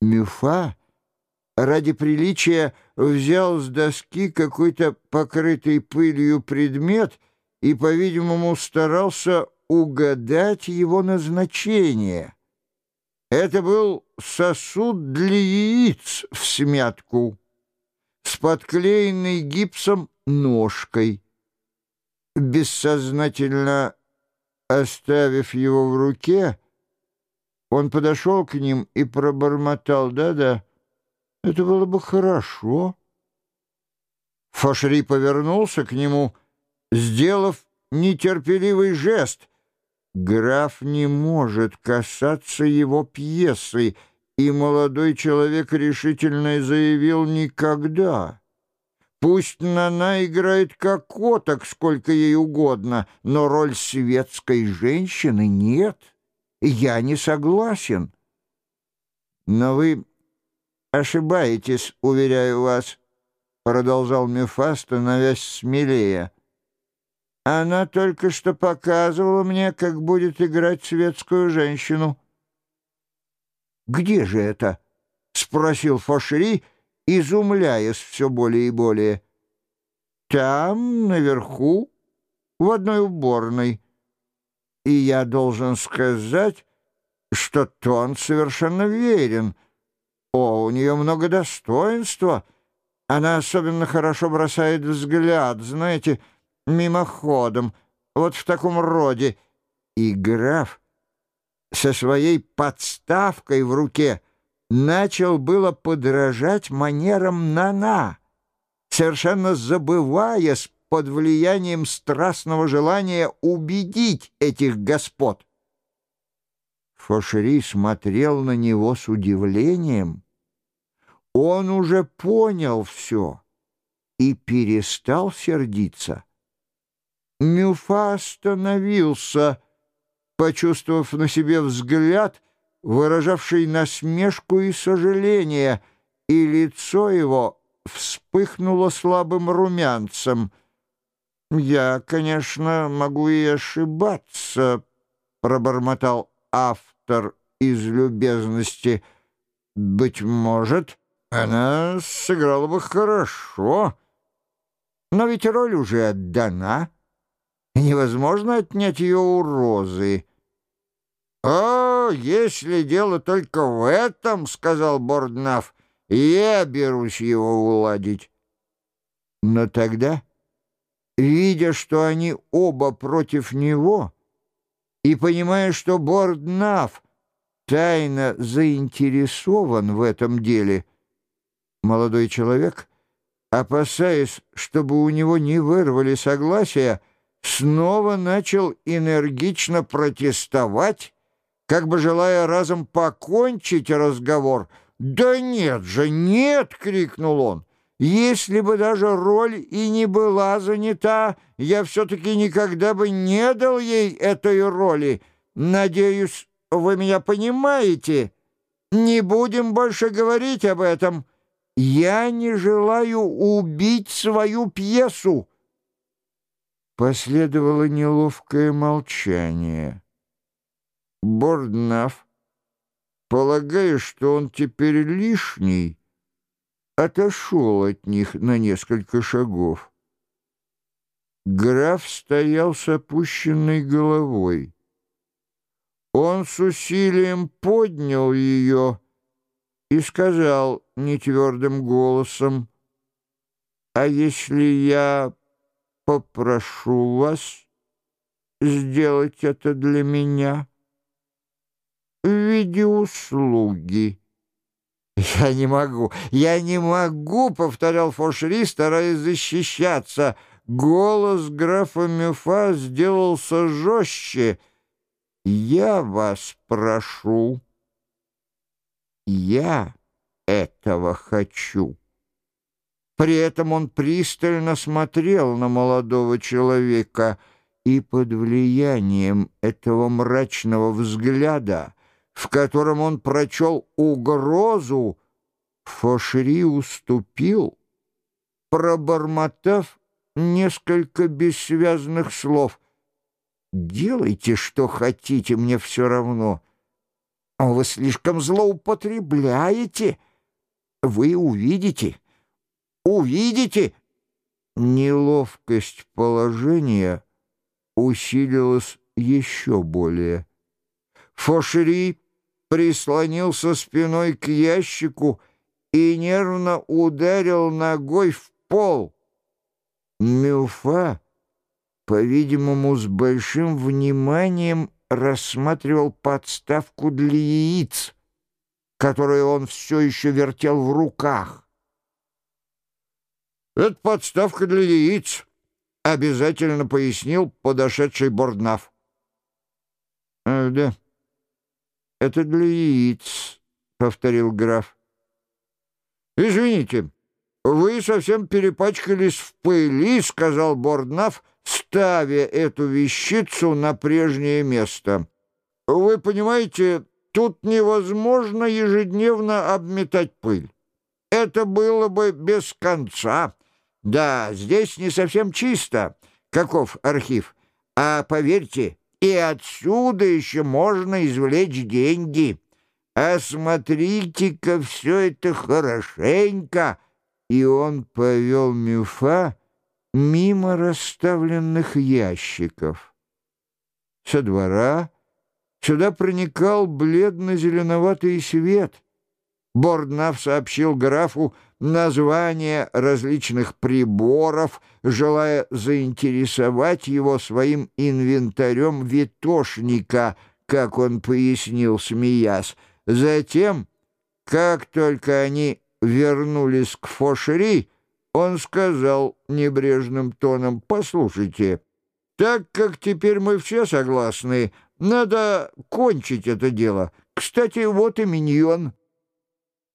Мюфа ради приличия взял с доски какой-то покрытый пылью предмет и, по-видимому, старался угадать его назначение. Это был сосуд для яиц в смятку с подклеенной гипсом ножкой. Бессознательно оставив его в руке, он подошел к ним и пробормотал «Да-да». Это было бы хорошо. Фашри повернулся к нему, сделав нетерпеливый жест. Граф не может касаться его пьесы, и молодой человек решительно заявил «никогда». Пусть Нана играет как коток, сколько ей угодно, но роль светской женщины нет. Я не согласен. Но вы ошибаетесь, уверяю вас, — продолжал Мефа, становясь смелее. Она только что показывала мне, как будет играть светскую женщину. «Где же это?» — спросил Фошри, изумляясь все более и более. «Там, наверху, в одной уборной. И я должен сказать, что тон совершенно верен». О, у нее много достоинства. Она особенно хорошо бросает взгляд, знаете, мимоходом, вот в таком роде. И граф со своей подставкой в руке начал было подражать манерам Нана, совершенно забываясь под влиянием страстного желания убедить этих господ. Фошери смотрел на него с удивлением. Он уже понял все и перестал сердиться. Мюфа остановился, почувствовав на себе взгляд, выражавший насмешку и сожаление, и лицо его вспыхнуло слабым румянцем. «Я, конечно, могу и ошибаться», — пробормотал автор из любезности. Быть может, она сыграла бы хорошо, но ведь роль уже отдана, невозможно отнять ее у Розы. «О, если дело только в этом, — сказал Борднаф, — я берусь его уладить». Но тогда, видя, что они оба против него, — и, понимая, что Борднаф тайно заинтересован в этом деле, молодой человек, опасаясь, чтобы у него не вырвали согласия, снова начал энергично протестовать, как бы желая разом покончить разговор. «Да нет же, нет!» — крикнул он. Если бы даже роль и не была занята, я все-таки никогда бы не дал ей этой роли. Надеюсь, вы меня понимаете. Не будем больше говорить об этом. Я не желаю убить свою пьесу. Последовало неловкое молчание. Борднаф, полагая, что он теперь лишний, отошел от них на несколько шагов. Граф стоял с опущенной головой. Он с усилием поднял ее и сказал нетвердым голосом, «А если я попрошу вас сделать это для меня в виде услуги?» «Я не могу, я не могу», — повторял Фошри, стараясь защищаться. Голос графа Мюфа сделался жестче. «Я вас прошу. Я этого хочу». При этом он пристально смотрел на молодого человека, и под влиянием этого мрачного взгляда в котором он прочел угрозу, Фошри уступил, пробормотав несколько бессвязных слов. «Делайте, что хотите, мне все равно. Вы слишком злоупотребляете. Вы увидите, увидите. Неловкость положения усилилась еще более. Фошери прислонился спиной к ящику и нервно ударил ногой в пол. Мюфа, по-видимому, с большим вниманием рассматривал подставку для яиц, которую он все еще вертел в руках. «Это подставка для яиц», — обязательно пояснил подошедший Борднаф. «Ах, да, это для яиц», — повторил граф. «Извините, вы совсем перепачкались в пыли», — сказал Борднаф, ставя эту вещицу на прежнее место. «Вы понимаете, тут невозможно ежедневно обметать пыль. Это было бы без конца. Да, здесь не совсем чисто, каков архив. А поверьте, и отсюда еще можно извлечь деньги. Осмотрите-ка все это хорошенько». И он повел Мюфа мимо расставленных ящиков. Со двора сюда проникал бледно-зеленоватый свет. Борднав сообщил графу названия различных приборов, желая заинтересовать его своим инвентарем витошника, как он пояснил, смеясь. Затем, как только они вернулись к Фошери, он сказал небрежным тоном, «Послушайте, так как теперь мы все согласны, надо кончить это дело. Кстати, вот и миньон».